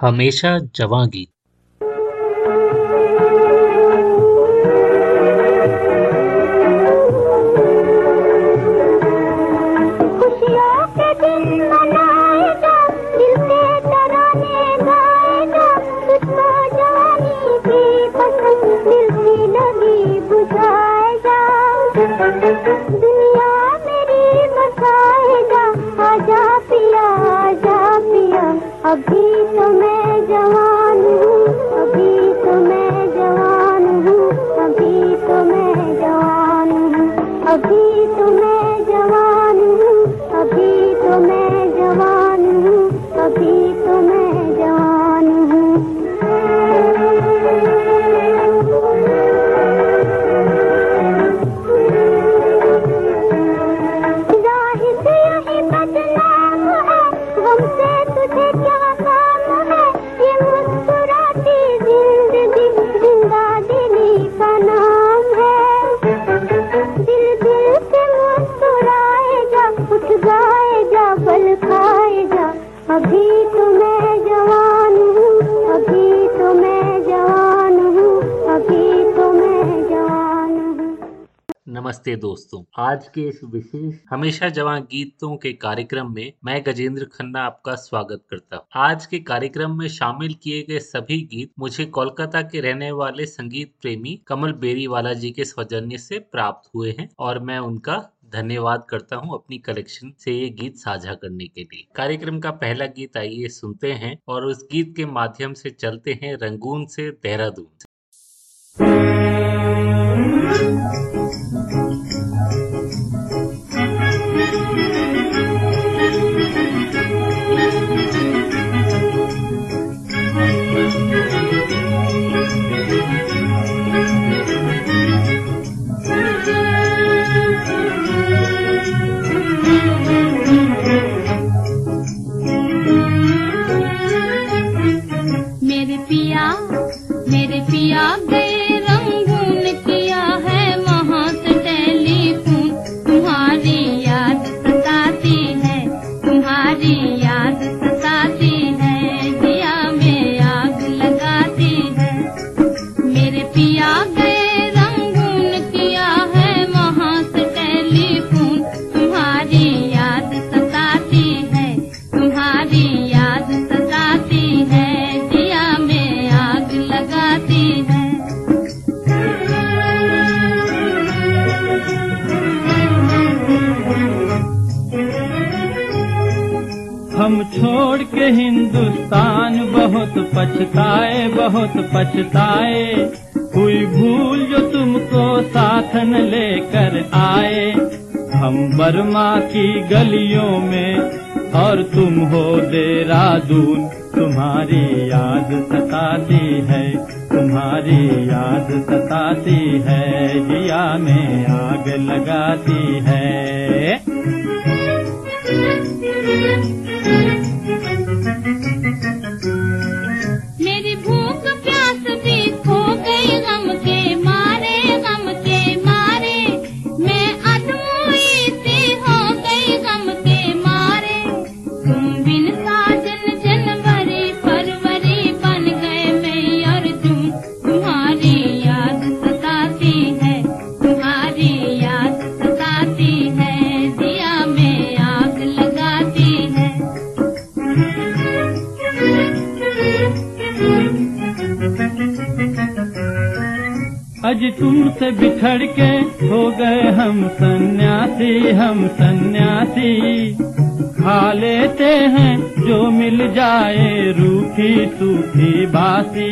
हमेशा जवां नमस्ते दोस्तों। आज के इस विशेष हमेशा जवां गीतों के कार्यक्रम में मैं गजेंद्र खन्ना आपका स्वागत करता हूँ। आज के कार्यक्रम में शामिल किए गए सभी गीत मुझे कोलकाता के रहने वाले संगीत प्रेमी कमल बेरीवाला जी के सौजन्य से प्राप्त हुए हैं और मैं उनका धन्यवाद करता हूँ अपनी कलेक्शन से ये गीत साझा करने के लिए। कार्यक्रम का पहला गीत आइए सुनते हैं और उस गीत के माध्यम से चलते हैं रंगून से देहरादून Thank you. लेकर आए। हम बर्मा की गलियों में, और तुम हो देरादून तुम्हारी याद सताती है, तुम्हारी याद सताती है, जिया में आग लगाती है। आज तुमसे बिछड़ के हो गए हम सन्यासी हम सन्यासी। खा लेते हैं जो मिल जाए रूखी सूखी बासी।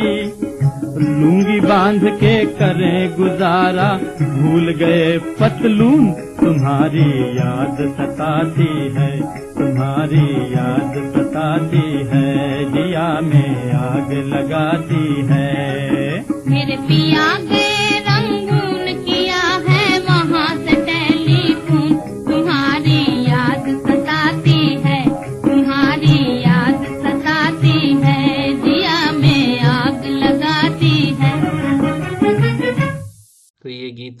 लूँगी बाँध के करें गुजारा, भूल गए पतलून, तुम्हारी याद सताती है, तुम्हारी याद सताती है, दिया में आग लगाती है। मेरे पिया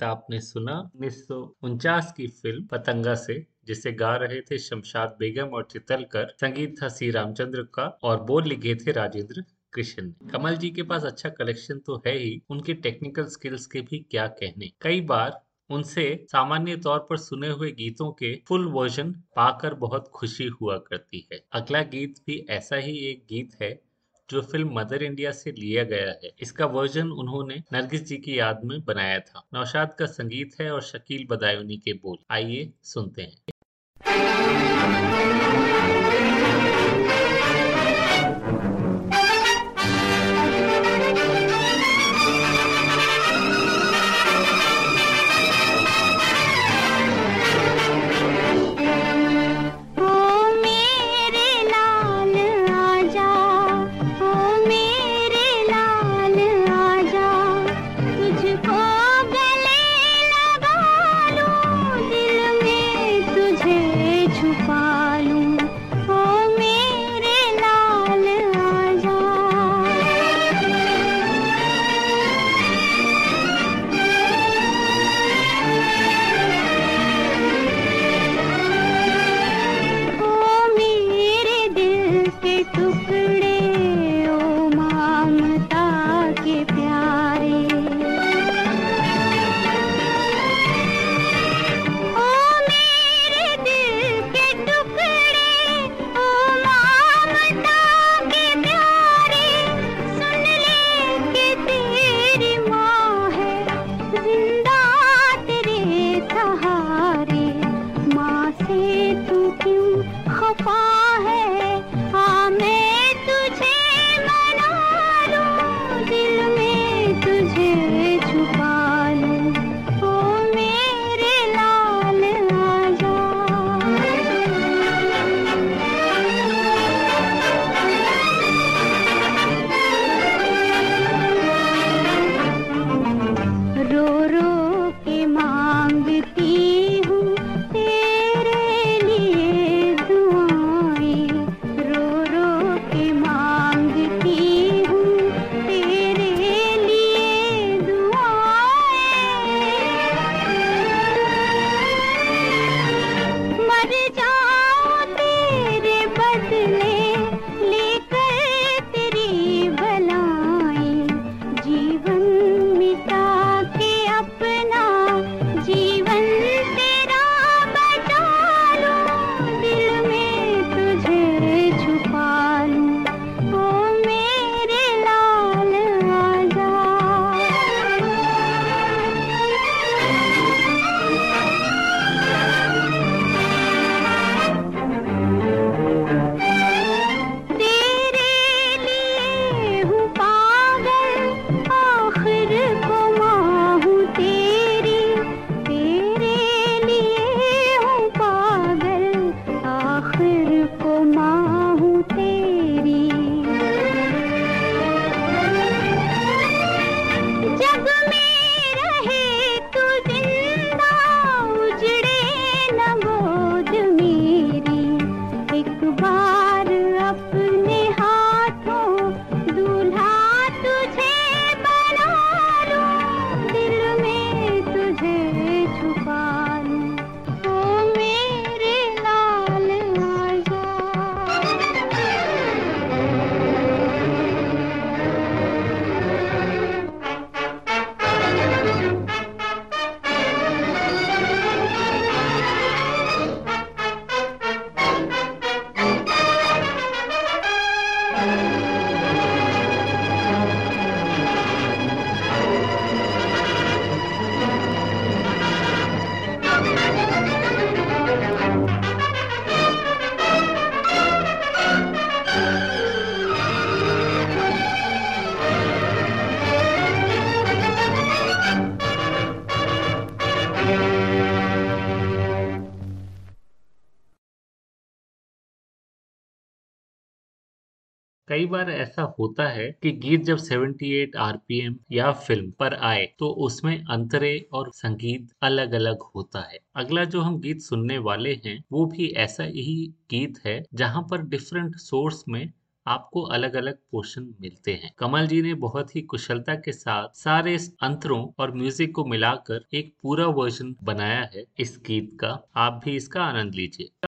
आपने सुना उन्नीस सौ उनचास की फ़िल्म पतंगा से, जिसे गा रहे थे शमशाद बेगम और चितलकर संगीत था सी रामचंद्र का और बोल लिखे थे राजेंद्र कृष्ण कमल जी के पास अच्छा कलेक्शन तो है ही, उनके टेक्निकल स्किल्स के भी क्या कहने। कई बार उनसे सामान्य तौर पर सुने हुए गीतों के फुल वर्जन पाकर बहुत खुशी हुआ करती है। अगला गीत भी ऐसा ही एक गीत है जो फ़िल्म मदर इंडिया से लिया गया है, इसका वर्जन उन्होंने नरगिस जी की याद में बनाया था। नौशाद का संगीत है और शकील बदायूनी के बोल। आइए सुनते हैं। कई बार ऐसा होता है कि गीत जब 78 आरपीएम या फ़िल्म पर आए तो उसमें अंतरे और संगीत अलग अलग होता है। अगला जो हम गीत सुनने वाले हैं, वो भी ऐसा ही गीत है, जहाँ पर डिफरेंट सोर्स में आपको अलग अलग पोर्शन मिलते हैं। कमल जी ने बहुत ही कुशलता के साथ सारे अंतरों और म्यूज़िक को मिलाकर एक पूरा वर्जन बनाया है इस गीत का। आप भी इसका आनंद लीजिए।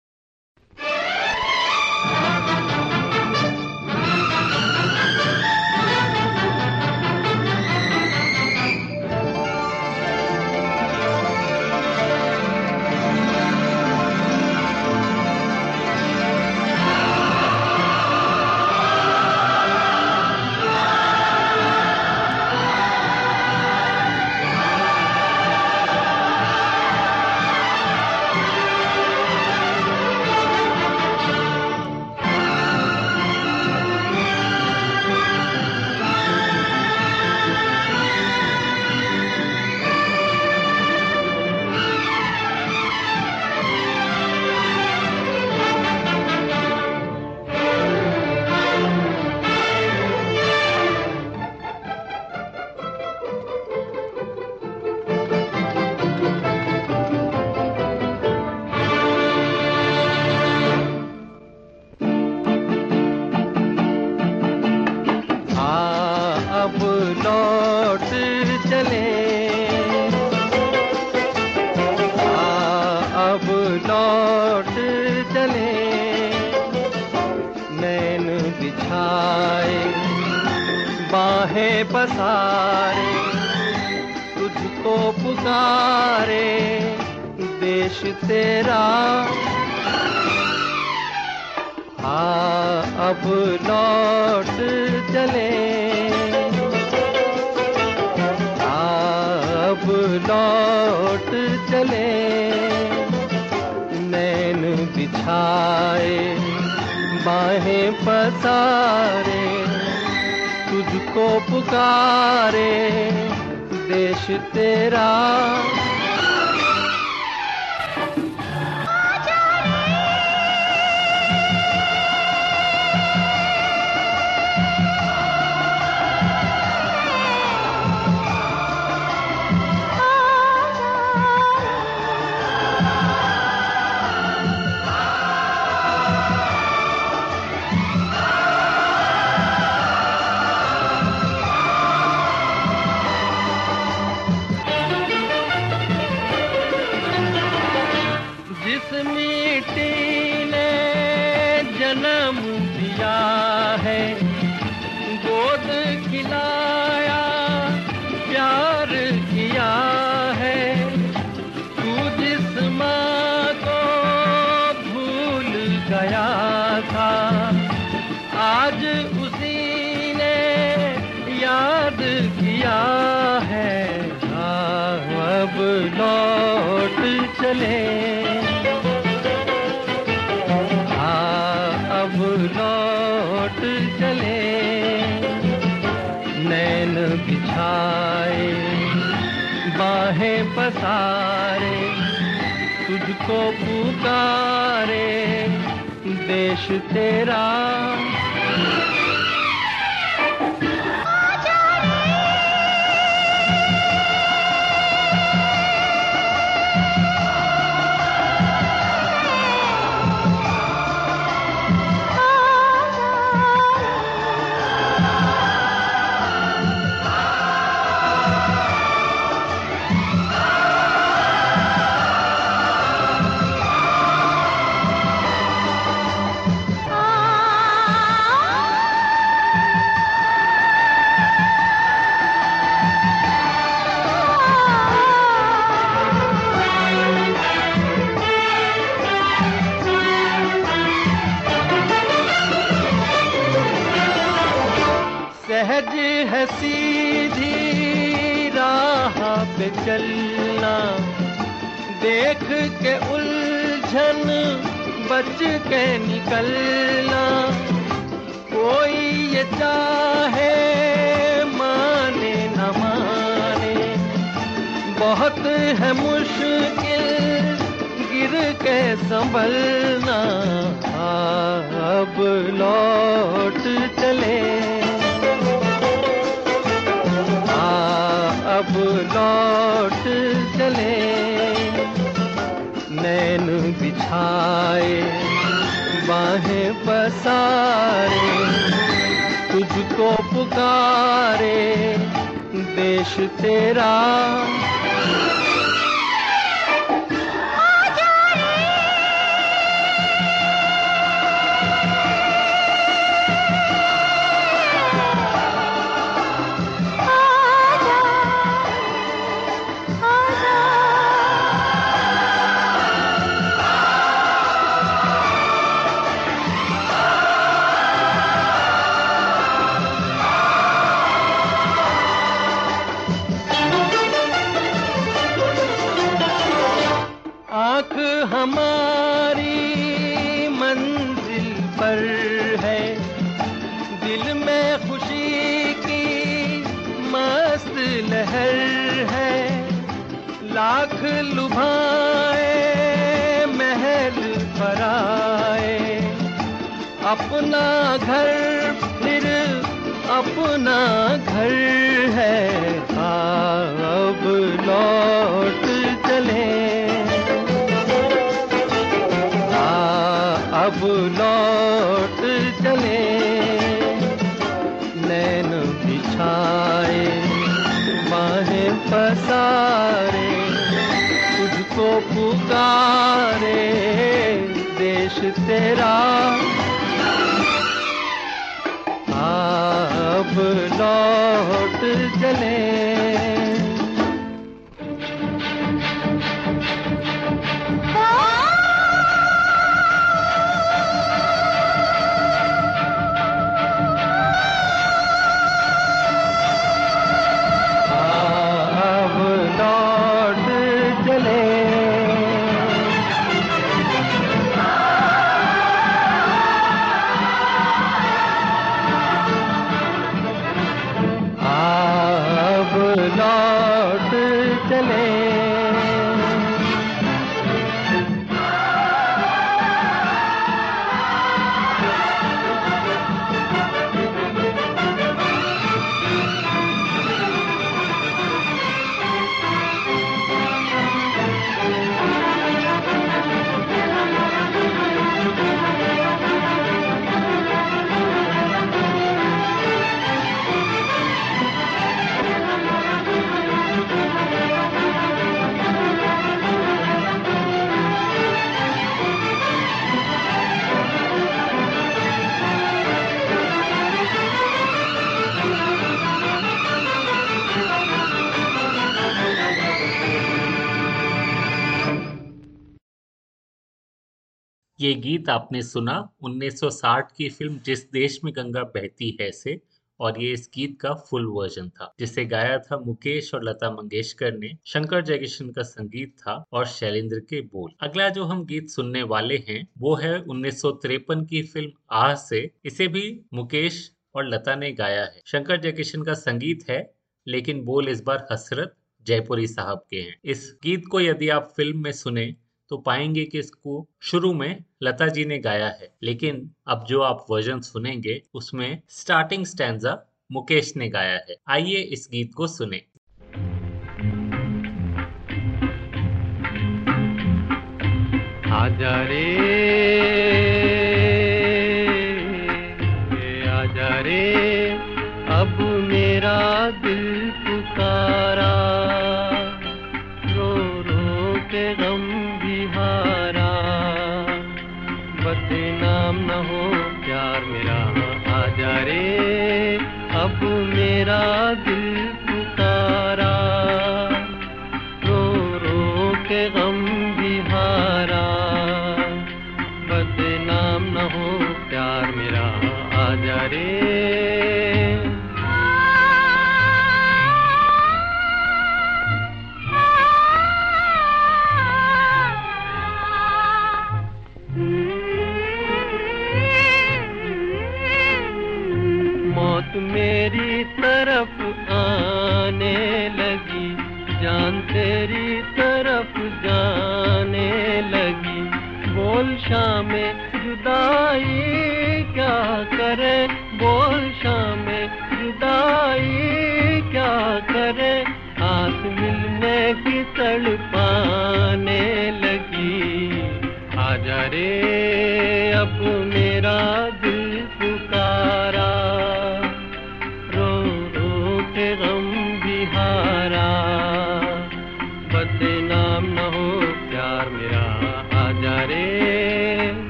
लौट चले। नैन बिछाए बाहें पसारे तुझको पुकारे देश तेरा था। आज उसी ने याद किया है। अब लौट चले। अब लौट चले। नैन बिछाए, बाहें पसारे, तुझको पुकारे। देश तेरा। संभलना अब लौट चले। आ, अब लौट चले। नैन बिछाए, बाहें पसारे, तुझको पुकारे, देश तेरा तेरा ये गीत आपने सुना 1960 की फ़िल्म जिस देश में गंगा बहती है से, और ये इस गीत का फुल वर्जन था, जिसे गाया था मुकेश और लता मंगेशकर ने। शंकर जयकिशन का संगीत था और शैलेंद्र के बोल। अगला जो हम गीत सुनने वाले हैं, वो है उन्नीस सौ तिरपन की फ़िल्म आह से, इसे भी मुकेश और लता ने गाया है। शंकर जयकिशन का संगीत है, लेकिन बोल इस बार हसरत जयपुरी साहब के हैं। इस गीत को यदि आप फ़िल्म में सुने तो पाएँगे कि इसको शुरू में लता जी ने गाया है। लेकिन अब जो आप वर्जन सुनेंगे, उसमें स्टार्टिंग स्टैंडा मुकेश ने गाया है। आइए इस गीत को सुने। आजा रे मेरा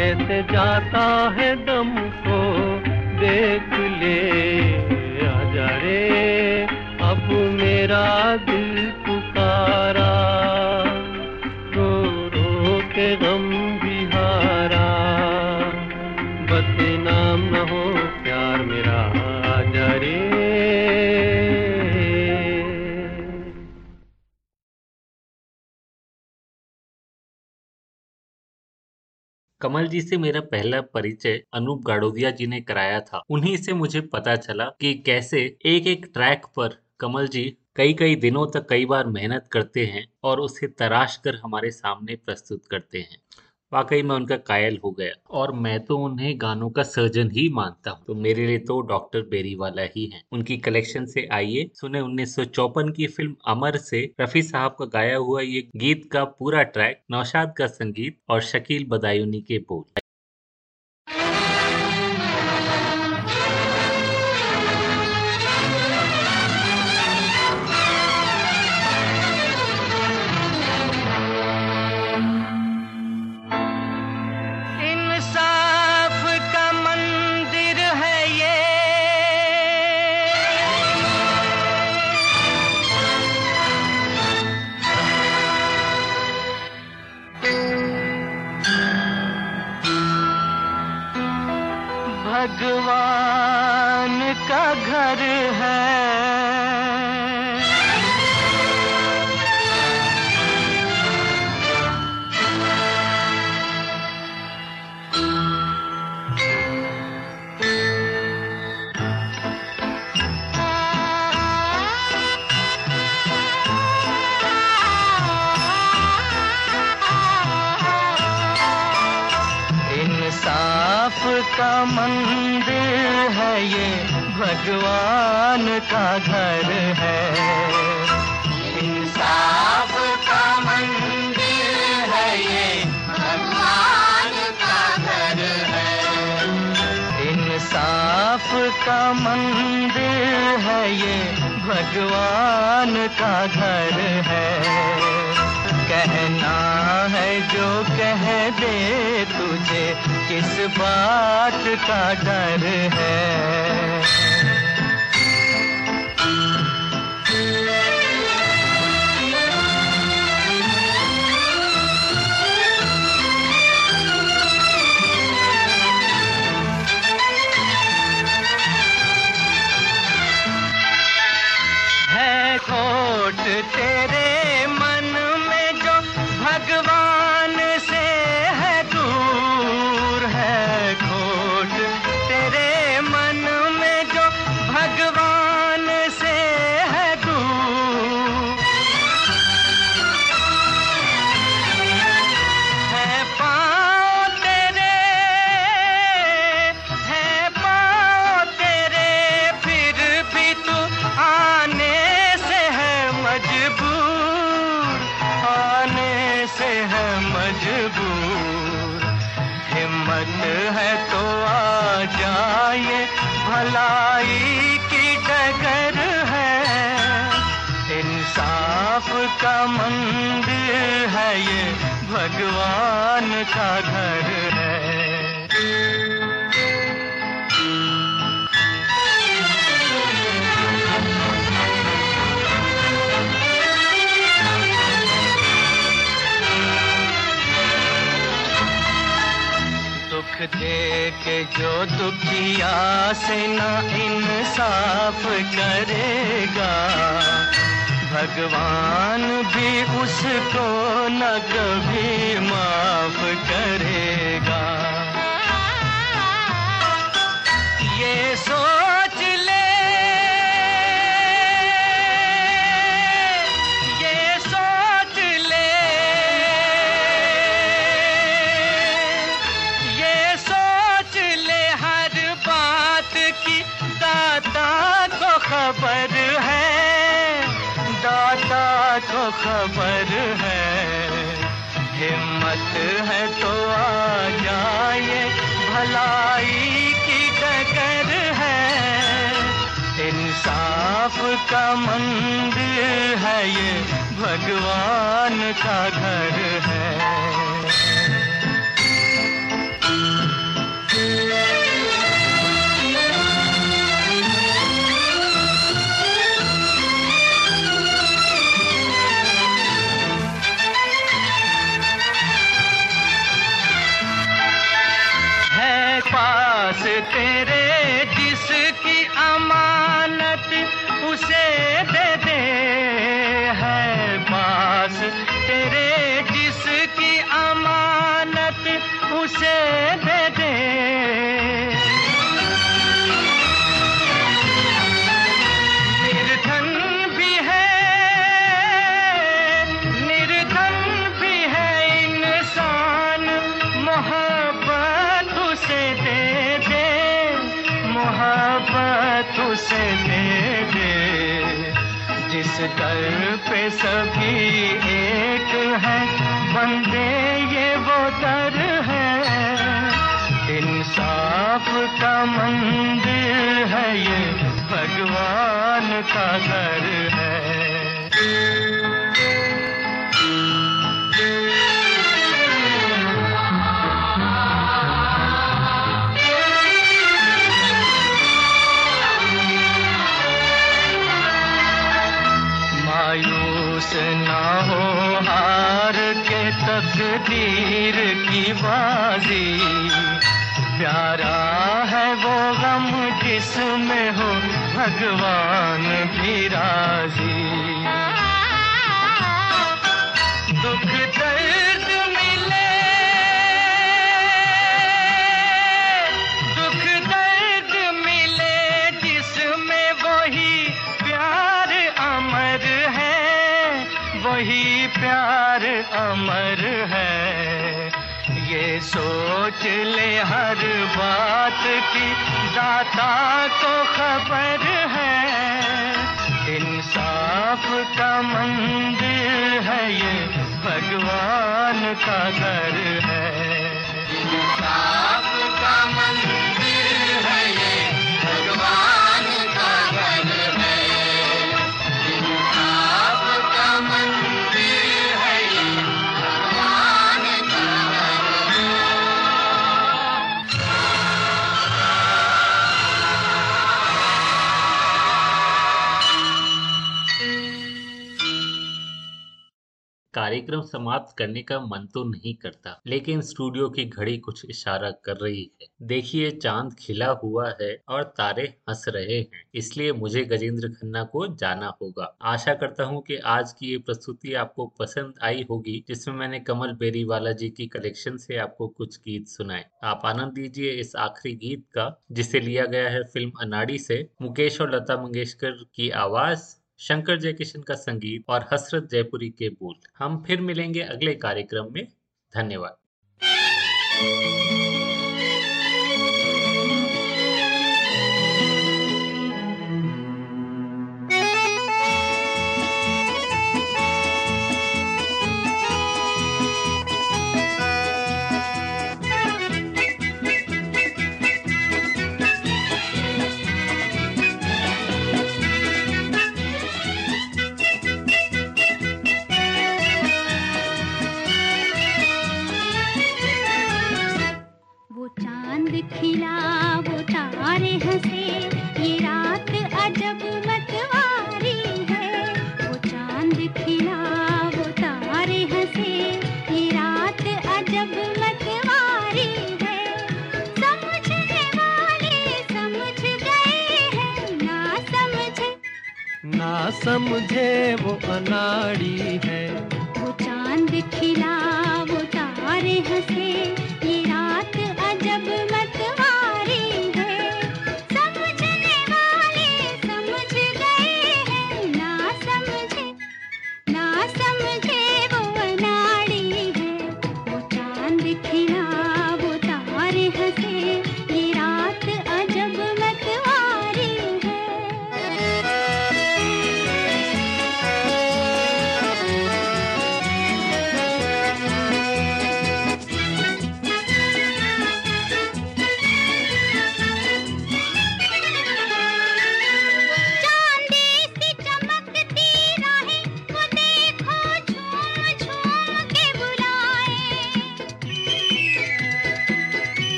कैसे जाता है दम को देख ले जा रे अब मेरा दिल कमल जी से मेरा पहला परिचय अनूप गाड़ोदिया जी ने कराया था। उन्हीं से मुझे पता चला कि कैसे एक एक ट्रैक पर कमल जी कई कई दिनों तक कई बार मेहनत करते हैं और उसे तराश कर हमारे सामने प्रस्तुत करते हैं। वाकई में उनका कायल हो गया और मैं तो उन्हें गानों का सर्जन ही मानता हूँ। तो मेरे लिए तो डॉक्टर बेरी वाला ही है। उनकी कलेक्शन से आइए, सुने उन्नीस की फ़िल्म अमर से। रफी साहब का गाया हुआ ये गीत का पूरा ट्रैक, नौशाद का संगीत और शकील बदायूनी के बोल। का घर है। इंसाफ का मंदिर है ये भगवान का घर है। इंसाफ का मंदिर है ये भगवान का घर है। कहना है जो कह दे तुझे किस बात का डर है है? पास तेरे जिसकी अमानत उसे का मंदिर है ये, भगवान का घर है। मायूस ना हो हार के तकदीर की बाजी। प्यारा है वो गम जिसमें हो भगवान भी राज़ी। दुख दर्द मिले, दुख दर्द मिले जिसमें वही प्यार अमर है, वही प्यार अमर है। सोच ले हर बात की, दाता को खबर है। इंसाफ का मंदिर है ये, भगवान का घर है। इंसाफ का मंदिर कार्यक्रम समाप्त करने का मन तो नहीं करता, लेकिन स्टूडियो की घड़ी कुछ इशारा कर रही है। देखिए, चाँद खिला हुआ है और तारे हंस रहे हैं, इसलिए मुझे गजेंद्र खन्ना को जाना होगा। आशा करता हूँ कि आज की ये प्रस्तुति आपको पसंद आई होगी, जिसमें मैंने कमल बेरीवाला जी की कलेक्शन से आपको कुछ गीत सुनाए। आप आनंद लीजिए इस आखिरी गीत का, जिसे लिया गया है फ़िल्म अनाड़ी से। मुकेश और लता मंगेशकर की आवाज़। शंकर जयकिशन का संगीत और हसरत जयपुरी के बोल। हम फिर मिलेंगे अगले कार्यक्रम में। धन्यवाद।